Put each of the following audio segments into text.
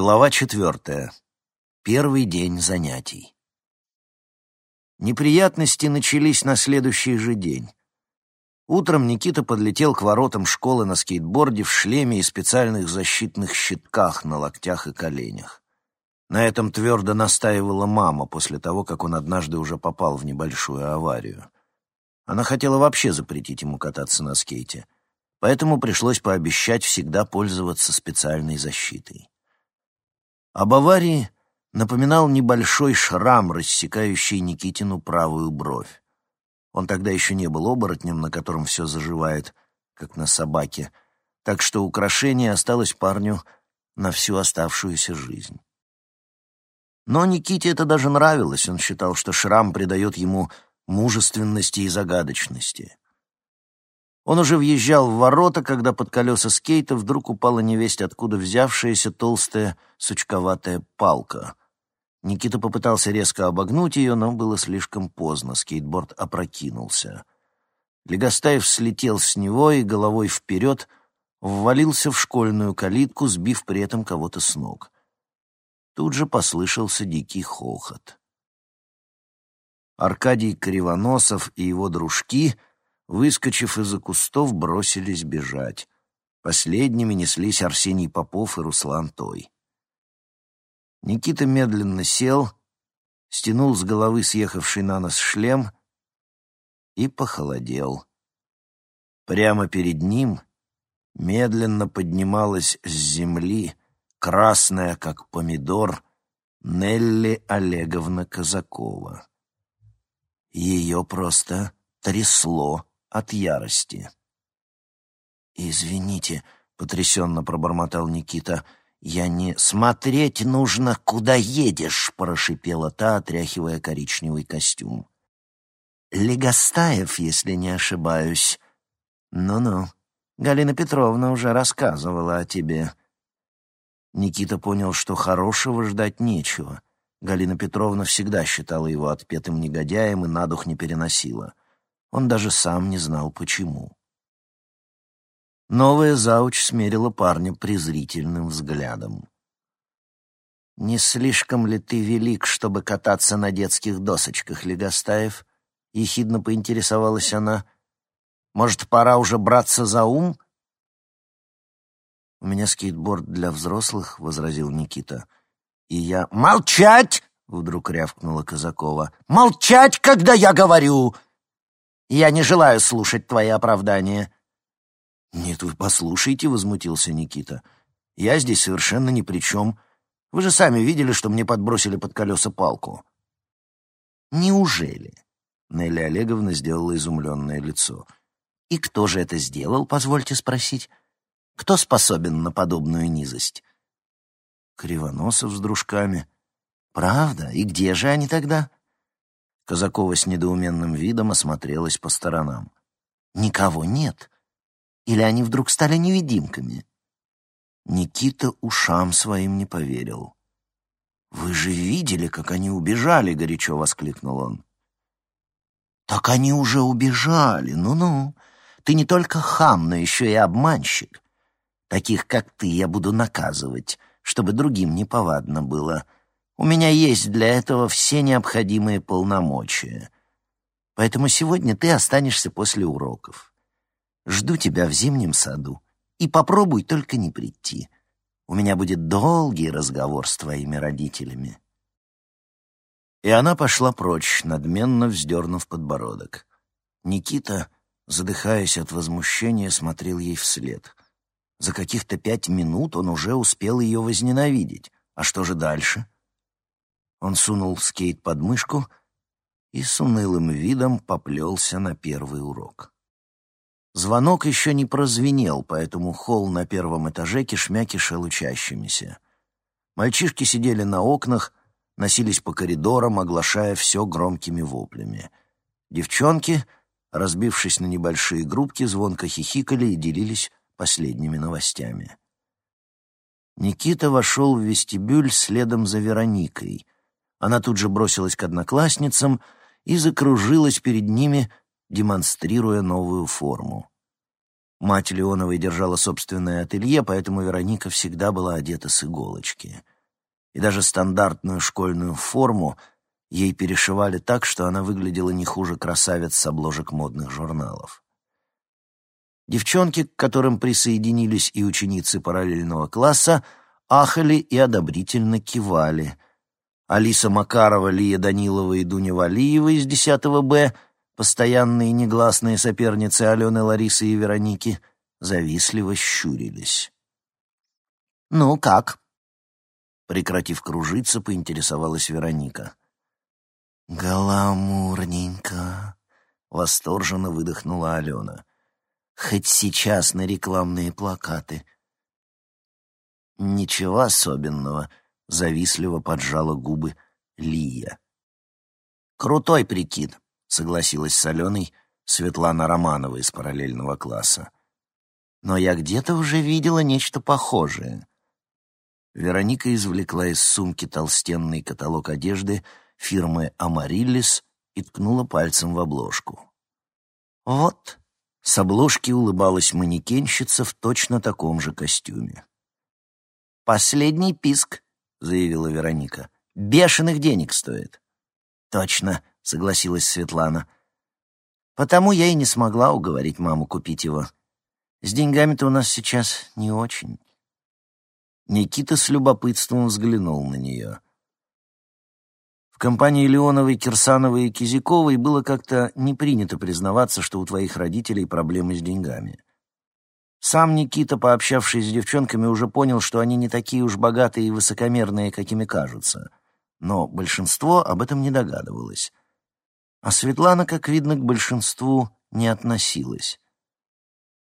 Глава четвертая. Первый день занятий. Неприятности начались на следующий же день. Утром Никита подлетел к воротам школы на скейтборде в шлеме и специальных защитных щитках на локтях и коленях. На этом твердо настаивала мама после того, как он однажды уже попал в небольшую аварию. Она хотела вообще запретить ему кататься на скейте, поэтому пришлось пообещать всегда пользоваться специальной защитой. Об аварии напоминал небольшой шрам, рассекающий Никитину правую бровь. Он тогда еще не был оборотнем, на котором все заживает, как на собаке, так что украшение осталось парню на всю оставшуюся жизнь. Но Никите это даже нравилось, он считал, что шрам придает ему мужественности и загадочности. Он уже въезжал в ворота, когда под колеса скейта вдруг упала невесть, откуда взявшаяся толстая сучковатая палка. Никита попытался резко обогнуть ее, но было слишком поздно, скейтборд опрокинулся. Легостаев слетел с него и головой вперед ввалился в школьную калитку, сбив при этом кого-то с ног. Тут же послышался дикий хохот. Аркадий Кривоносов и его дружки — выскочив из-за кустов, бросились бежать. Последними неслись Арсений Попов и Руслан Той. Никита медленно сел, стянул с головы съехавший на нос шлем и похолодел. Прямо перед ним медленно поднималась с земли, красная, как помидор, Нелли Олеговна Казакова. Ее просто трясло от ярости. «Извините», — потрясенно пробормотал Никита, — «я не... Смотреть нужно, куда едешь», — прошипела та, отряхивая коричневый костюм. «Легостаев, если не ошибаюсь». «Ну-ну, Галина Петровна уже рассказывала о тебе». Никита понял, что хорошего ждать нечего. Галина Петровна всегда считала его отпетым негодяем и на дух не переносила. Он даже сам не знал, почему. Новая зауч смерила парня презрительным взглядом. «Не слишком ли ты велик, чтобы кататься на детских досочках, Легостаев?» — ехидно поинтересовалась она. «Может, пора уже браться за ум?» «У меня скейтборд для взрослых», — возразил Никита. «И я...» «Молчать!» — вдруг рявкнула Казакова. «Молчать, когда я говорю!» Я не желаю слушать твои оправдания». «Нет, вы послушайте», — возмутился Никита. «Я здесь совершенно ни при чем. Вы же сами видели, что мне подбросили под колеса палку». «Неужели?» — Нелли Олеговна сделала изумленное лицо. «И кто же это сделал, позвольте спросить? Кто способен на подобную низость?» «Кривоносов с дружками». «Правда? И где же они тогда?» Казакова с недоуменным видом осмотрелась по сторонам. «Никого нет. Или они вдруг стали невидимками?» Никита ушам своим не поверил. «Вы же видели, как они убежали!» — горячо воскликнул он. «Так они уже убежали! Ну-ну! Ты не только хам, но еще и обманщик. Таких, как ты, я буду наказывать, чтобы другим неповадно было». У меня есть для этого все необходимые полномочия. Поэтому сегодня ты останешься после уроков. Жду тебя в зимнем саду. И попробуй только не прийти. У меня будет долгий разговор с твоими родителями». И она пошла прочь, надменно вздернув подбородок. Никита, задыхаясь от возмущения, смотрел ей вслед. За каких-то пять минут он уже успел ее возненавидеть. А что же дальше? — он сунул скейт под мышку и с унылым видом поплелся на первый урок. Звонок еще не прозвенел, поэтому холл на первом этаже кишмя кишел учащимися. Мальчишки сидели на окнах, носились по коридорам, оглашая все громкими воплями. Девчонки, разбившись на небольшие группки, звонко хихикали и делились последними новостями. Никита вошел в вестибюль следом за Вероникой — она тут же бросилась к одноклассницам и закружилась перед ними, демонстрируя новую форму. Мать Леоновой держала собственное ателье, поэтому Вероника всегда была одета с иголочки. И даже стандартную школьную форму ей перешивали так, что она выглядела не хуже красавиц с обложек модных журналов. Девчонки, к которым присоединились и ученицы параллельного класса, ахали и одобрительно кивали. Алиса Макарова, Лия Данилова и Дуня Валиева из 10 Б, постоянные негласные соперницы Алены, Ларисы и Вероники, завистливо щурились. «Ну, как?» Прекратив кружиться, поинтересовалась Вероника. «Гламурненько!» — восторженно выдохнула Алена. «Хоть сейчас на рекламные плакаты». «Ничего особенного», — завистливо поджала губы Лия. «Крутой прикид», — согласилась с Светлана Романова из параллельного класса. «Но я где-то уже видела нечто похожее». Вероника извлекла из сумки толстенный каталог одежды фирмы «Амариллис» и ткнула пальцем в обложку. «Вот», — с обложки улыбалась манекенщица в точно таком же костюме. «Последний писк», — заявила Вероника. «Бешеных денег стоит». «Точно», — согласилась Светлана. «Потому я и не смогла уговорить маму купить его. С деньгами-то у нас сейчас не очень». Никита с любопытством взглянул на нее. В компании Леоновой, Кирсановой и Кизяковой было как-то не принято признаваться, что у твоих родителей проблемы с деньгами. Сам Никита, пообщавшись с девчонками, уже понял, что они не такие уж богатые и высокомерные, какими кажутся. Но большинство об этом не догадывалось. А Светлана, как видно, к большинству не относилась.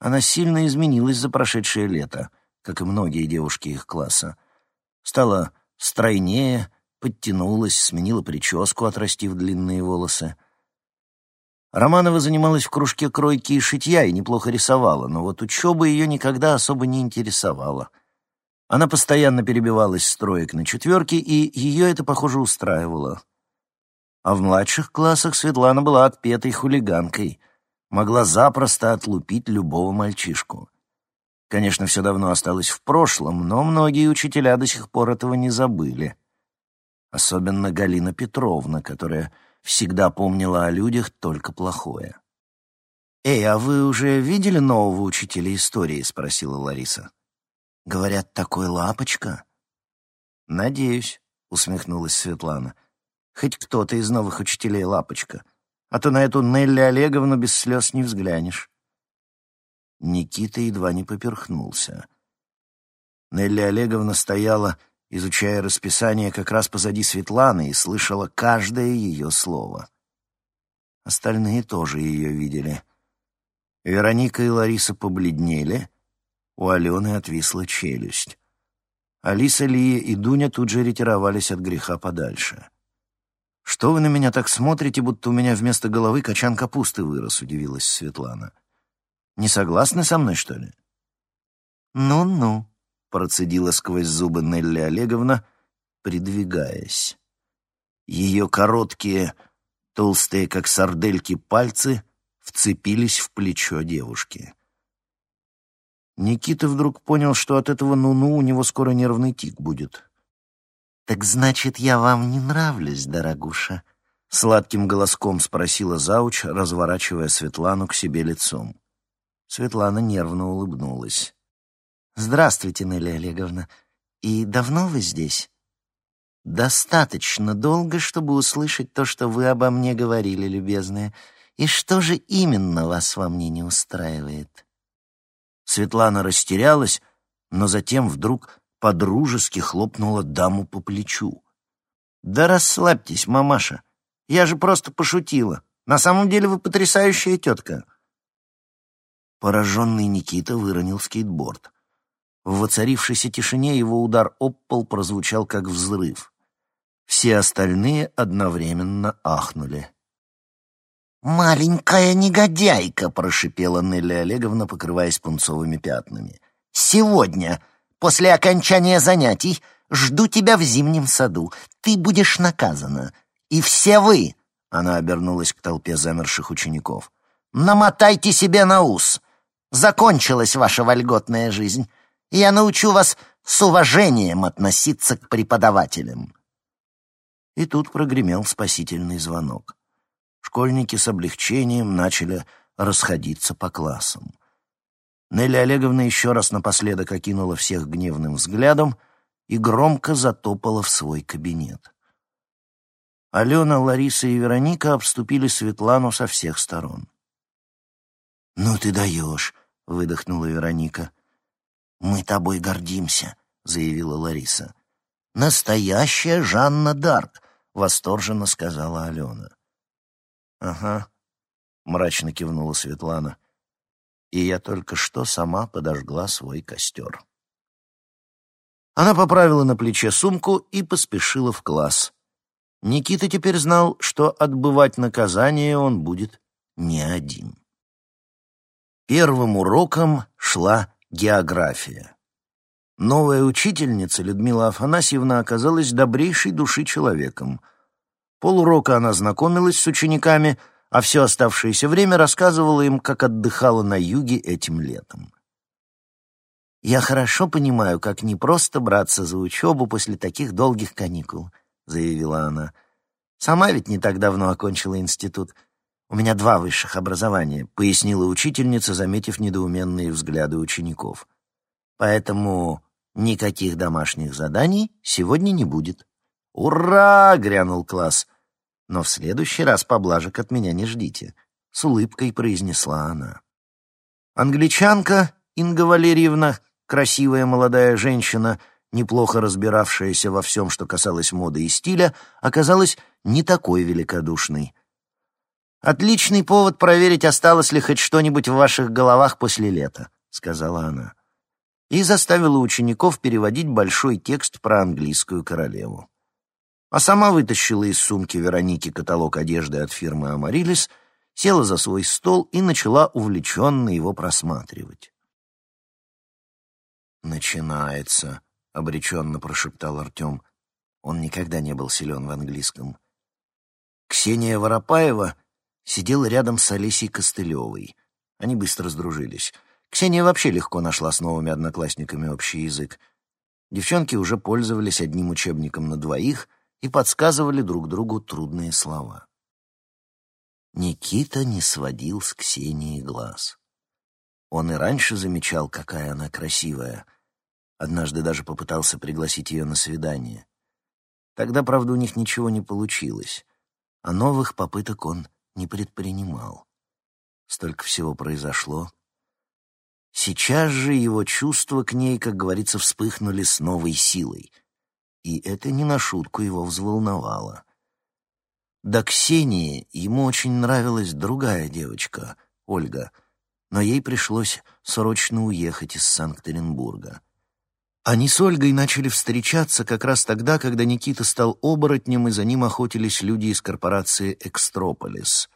Она сильно изменилась за прошедшее лето, как и многие девушки их класса. Стала стройнее, подтянулась, сменила прическу, отрастив длинные волосы — Романова занималась в кружке кройки и шитья и неплохо рисовала, но вот учеба ее никогда особо не интересовала. Она постоянно перебивалась с троек на четверки, и ее это, похоже, устраивало. А в младших классах Светлана была отпетой хулиганкой, могла запросто отлупить любого мальчишку. Конечно, все давно осталось в прошлом, но многие учителя до сих пор этого не забыли. Особенно Галина Петровна, которая всегда помнила о людях только плохое. «Эй, а вы уже видели нового учителя истории?» — спросила Лариса. «Говорят, такой лапочка». «Надеюсь», — усмехнулась Светлана. «Хоть кто-то из новых учителей лапочка, а то на эту Нелли Олеговну без слез не взглянешь». Никита едва не поперхнулся. Нелли Олеговна стояла изучая расписание как раз позади Светланы и слышала каждое ее слово. Остальные тоже ее видели. Вероника и Лариса побледнели, у Алены отвисла челюсть. Алиса, Лия и Дуня тут же ретировались от греха подальше. «Что вы на меня так смотрите, будто у меня вместо головы качан капусты вырос?» — удивилась Светлана. «Не согласны со мной, что ли?» «Ну-ну», процедила сквозь зубы Нелли Олеговна, придвигаясь. Ее короткие, толстые, как сардельки, пальцы вцепились в плечо девушки. Никита вдруг понял, что от этого ну-ну у него скоро нервный тик будет. «Так значит, я вам не нравлюсь, дорогуша?» — сладким голоском спросила зауч, разворачивая Светлану к себе лицом. Светлана нервно улыбнулась. «Здравствуйте, Нелли Олеговна. И давно вы здесь?» «Достаточно долго, чтобы услышать то, что вы обо мне говорили, любезная. И что же именно вас во мне не устраивает?» Светлана растерялась, но затем вдруг подружески хлопнула даму по плечу. «Да расслабьтесь, мамаша. Я же просто пошутила. На самом деле вы потрясающая тетка». Пораженный Никита выронил скейтборд. В воцарившейся тишине его удар об пол прозвучал как взрыв. Все остальные одновременно ахнули. «Маленькая негодяйка!» — прошипела Нелли Олеговна, покрываясь пунцовыми пятнами. «Сегодня, после окончания занятий, жду тебя в зимнем саду. Ты будешь наказана. И все вы!» — она обернулась к толпе замерших учеников. «Намотайте себе на ус! Закончилась ваша вольготная жизнь, и я научу вас с уважением относиться к преподавателям». И тут прогремел спасительный звонок. Школьники с облегчением начали расходиться по классам. Нелли Олеговна еще раз напоследок окинула всех гневным взглядом и громко затопала в свой кабинет. Алена, Лариса и Вероника обступили Светлану со всех сторон. «Ну ты даешь!» — выдохнула Вероника. «Мы тобой гордимся», — заявила Лариса. «Настоящая Жанна Дарк», — восторженно сказала Алена. «Ага», — мрачно кивнула Светлана. «И я только что сама подожгла свой костер». Она поправила на плече сумку и поспешила в класс. Никита теперь знал, что отбывать наказание он будет не один. Первым уроком шла география. Новая учительница Людмила Афанасьевна оказалась добрейшей души человеком. Полурока она знакомилась с учениками, а все оставшееся время рассказывала им, как отдыхала на юге этим летом. «Я хорошо понимаю, как непросто браться за учебу после таких долгих каникул», — заявила она. «Сама ведь не так давно окончила институт. У меня два высших образования», — пояснила учительница, заметив недоуменные взгляды учеников. «Поэтому никаких домашних заданий сегодня не будет». «Ура!» — грянул класс. «Но в следующий раз поблажек от меня не ждите», — с улыбкой произнесла она. Англичанка Инга Валерьевна красивая молодая женщина, неплохо разбиравшаяся во всем, что касалось моды и стиля, оказалась не такой великодушной. «Отличный повод проверить, осталось ли хоть что-нибудь в ваших головах после лета», — сказала она. И заставила учеников переводить большой текст про английскую королеву. А сама вытащила из сумки Вероники каталог одежды от фирмы «Амарилис», села за свой стол и начала увлеченно его просматривать. «Начинается», — обреченно прошептал Артем. Он никогда не был силен в английском. Ксения Воропаева сидела рядом с Олесей Костылевой. Они быстро сдружились. Ксения вообще легко нашла с новыми одноклассниками общий язык. Девчонки уже пользовались одним учебником на двоих и подсказывали друг другу трудные слова. Никита не сводил с Ксении глаз. Он и раньше замечал, какая она красивая. Однажды даже попытался пригласить ее на свидание. Тогда, правда, у них ничего не получилось, а новых попыток он не предпринимал. Столько всего произошло. Сейчас же его чувства к ней, как говорится, вспыхнули с новой силой. И это не на шутку его взволновало. До Ксении ему очень нравилась другая девочка, Ольга — но ей пришлось срочно уехать из Санкт-Петербурга. Они с Ольгой начали встречаться как раз тогда, когда Никита стал оборотнем, и за ним охотились люди из корпорации «Экстрополис».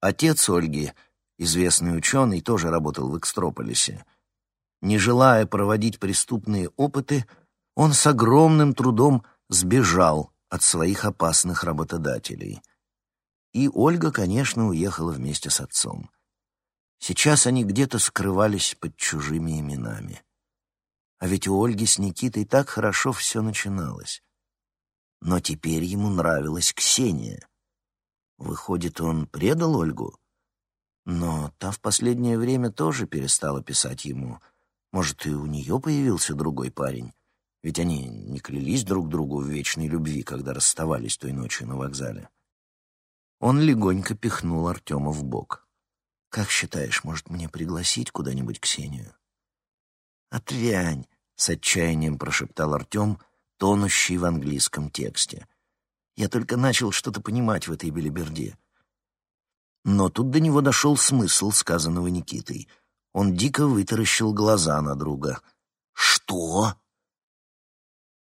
Отец Ольги, известный ученый, тоже работал в «Экстрополисе». Не желая проводить преступные опыты, он с огромным трудом сбежал от своих опасных работодателей. И Ольга, конечно, уехала вместе с отцом. Сейчас они где-то скрывались под чужими именами. А ведь у Ольги с Никитой так хорошо все начиналось. Но теперь ему нравилась Ксения. Выходит, он предал Ольгу? Но та в последнее время тоже перестала писать ему. Может, и у нее появился другой парень? Ведь они не клялись друг другу в вечной любви, когда расставались той ночью на вокзале. Он легонько пихнул Артема в бок. Как считаешь, может, мне пригласить куда-нибудь Ксению? Отвянь, с отчаянием прошептал Артем, тонущий в английском тексте. Я только начал что-то понимать в этой белиберде. Но тут до него дошел смысл сказанного Никитой. Он дико вытаращил глаза на друга. «Что?»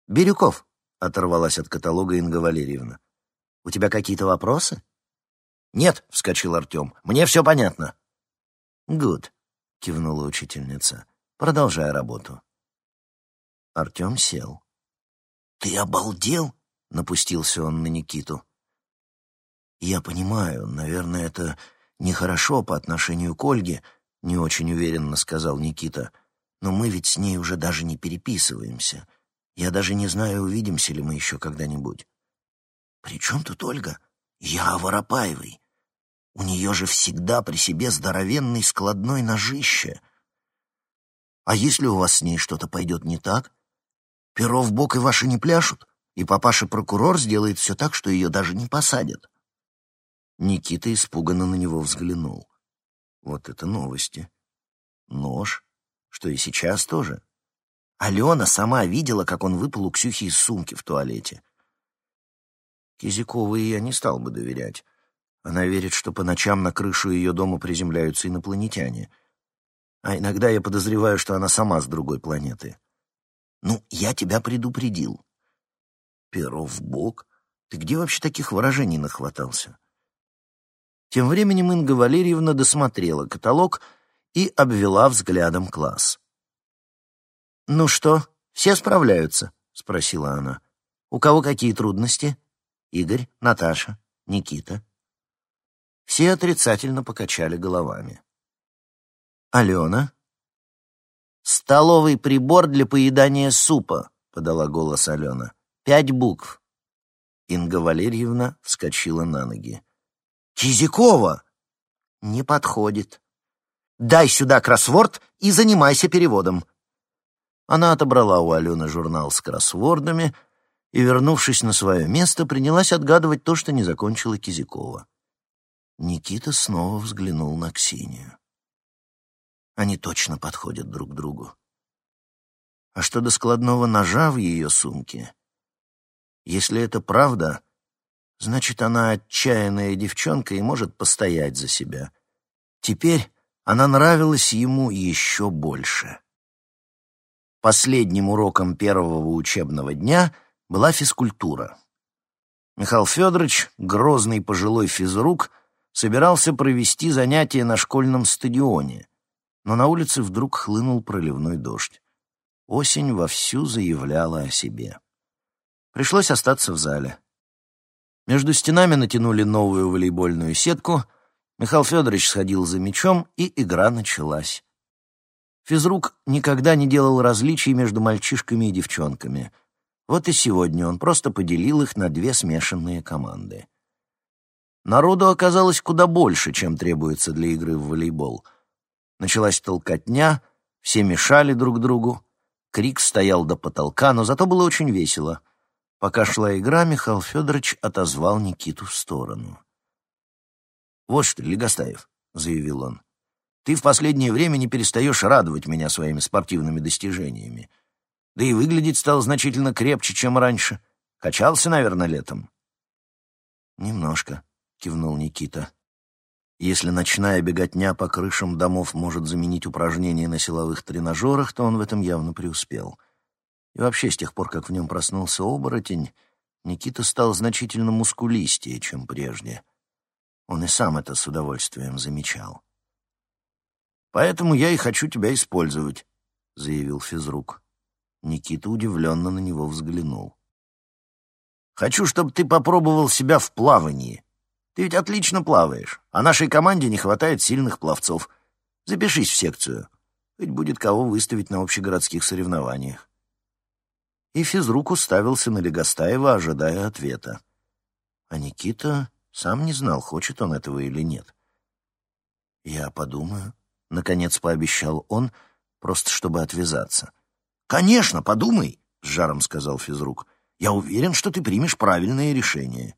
«Бирюков», — оторвалась от каталога Инга Валерьевна. «У тебя какие-то вопросы?» «Нет», — вскочил Артем, — «мне все понятно». «Гуд», — кивнула учительница, — «продолжай работу». Артем сел. «Ты обалдел?» — напустился он на Никиту. «Я понимаю, наверное, это нехорошо по отношению к Ольге, — не очень уверенно сказал Никита. «Но мы ведь с ней уже даже не переписываемся. Я даже не знаю, увидимся ли мы еще когда-нибудь». «При чем тут Ольга? Я о Воропаевой. У нее же всегда при себе здоровенный складной ножище. А если у вас с ней что-то пойдет не так? Перо в бок и ваши не пляшут, и папаша-прокурор сделает все так, что ее даже не посадят». Никита испуганно на него взглянул. Вот это новости. Нож, что и сейчас тоже. Алена сама видела, как он выпал у Ксюхи из сумки в туалете. Кизяковой я не стал бы доверять. Она верит, что по ночам на крышу ее дома приземляются инопланетяне. А иногда я подозреваю, что она сама с другой планеты. Ну, я тебя предупредил. Перо в бок? Ты где вообще таких выражений нахватался? Тем временем Инга Валерьевна досмотрела каталог и обвела взглядом класс. «Ну что, все справляются?» — спросила она. «У кого какие трудности?» «Игорь, Наташа, Никита». Все отрицательно покачали головами. «Алена?» «Столовый прибор для поедания супа», — подала голос Алена. «Пять букв». Инга Валерьевна вскочила на ноги. Кизякова!» «Не подходит. Дай сюда кроссворд и занимайся переводом». Она отобрала у Алены журнал с кроссвордами и, вернувшись на свое место, принялась отгадывать то, что не закончила Кизякова. Никита снова взглянул на Ксению. Они точно подходят друг другу. А что до складного ножа в ее сумке? Если это правда, Значит, она отчаянная девчонка и может постоять за себя. Теперь она нравилась ему еще больше. Последним уроком первого учебного дня была физкультура. Михаил Федорович, грозный пожилой физрук, собирался провести занятия на школьном стадионе, но на улице вдруг хлынул проливной дождь. Осень вовсю заявляла о себе. Пришлось остаться в зале. Между стенами натянули новую волейбольную сетку. Михаил Федорович сходил за мячом, и игра началась. Физрук никогда не делал различий между мальчишками и девчонками. Вот и сегодня он просто поделил их на две смешанные команды. Народу оказалось куда больше, чем требуется для игры в волейбол. Началась толкотня, все мешали друг другу. Крик стоял до потолка, но зато было очень весело. Пока шла игра, Михаил Федорович отозвал Никиту в сторону. «Вот что, Легостаев», — заявил он, — «ты в последнее время не перестаешь радовать меня своими спортивными достижениями. Да и выглядеть стал значительно крепче, чем раньше. Качался, наверное, летом». «Немножко», — кивнул Никита. Если ночная беготня по крышам домов может заменить упражнения на силовых тренажерах, то он в этом явно преуспел. И вообще, с тех пор, как в нем проснулся оборотень, Никита стал значительно мускулистее, чем прежде. Он и сам это с удовольствием замечал. «Поэтому я и хочу тебя использовать», — заявил физрук. Никита удивленно на него взглянул. «Хочу, чтобы ты попробовал себя в плавании. Ты ведь отлично плаваешь, а нашей команде не хватает сильных пловцов. Запишись в секцию. Ведь будет кого выставить на общегородских соревнованиях и физрук уставился на Легостаева, ожидая ответа. А Никита сам не знал, хочет он этого или нет. «Я подумаю», — наконец пообещал он, просто чтобы отвязаться. «Конечно, подумай», — с жаром сказал физрук. «Я уверен, что ты примешь правильное решение».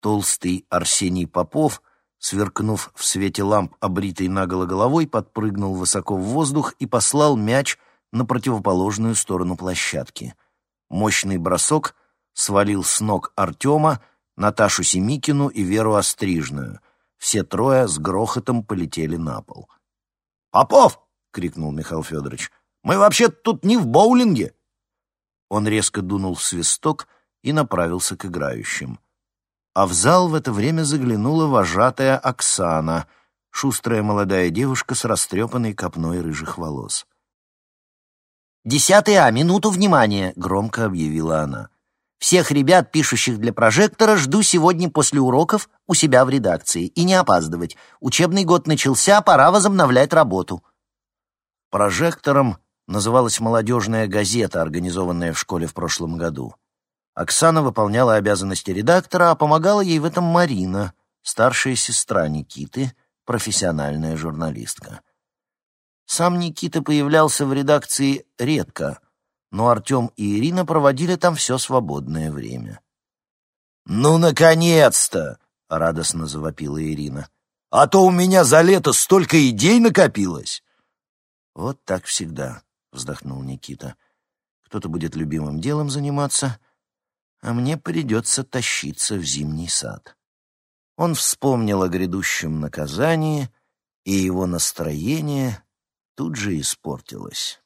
Толстый Арсений Попов, сверкнув в свете ламп обритой наголо головой, подпрыгнул высоко в воздух и послал мяч на противоположную сторону площадки. Мощный бросок свалил с ног Артема, Наташу Семикину и Веру Острижную. Все трое с грохотом полетели на пол. «Попов!» — крикнул Михаил Федорович. «Мы вообще тут не в боулинге!» Он резко дунул в свисток и направился к играющим. А в зал в это время заглянула вожатая Оксана, шустрая молодая девушка с растрепанной копной рыжих волос. «Десятый А, минуту внимания!» — громко объявила она. Всех ребят, пишущих для прожектора, жду сегодня после уроков у себя в редакции. И не опаздывать. Учебный год начался, пора возобновлять работу. Прожектором называлась молодежная газета, организованная в школе в прошлом году. Оксана выполняла обязанности редактора, а помогала ей в этом Марина, старшая сестра Никиты, профессиональная журналистка. Сам Никита появлялся в редакции редко, но Артем и Ирина проводили там все свободное время. «Ну, наконец-то!» — радостно завопила Ирина. «А то у меня за лето столько идей накопилось!» «Вот так всегда», — вздохнул Никита. «Кто-то будет любимым делом заниматься, а мне придется тащиться в зимний сад». Он вспомнил о грядущем наказании, и его настроение тут же испортилось.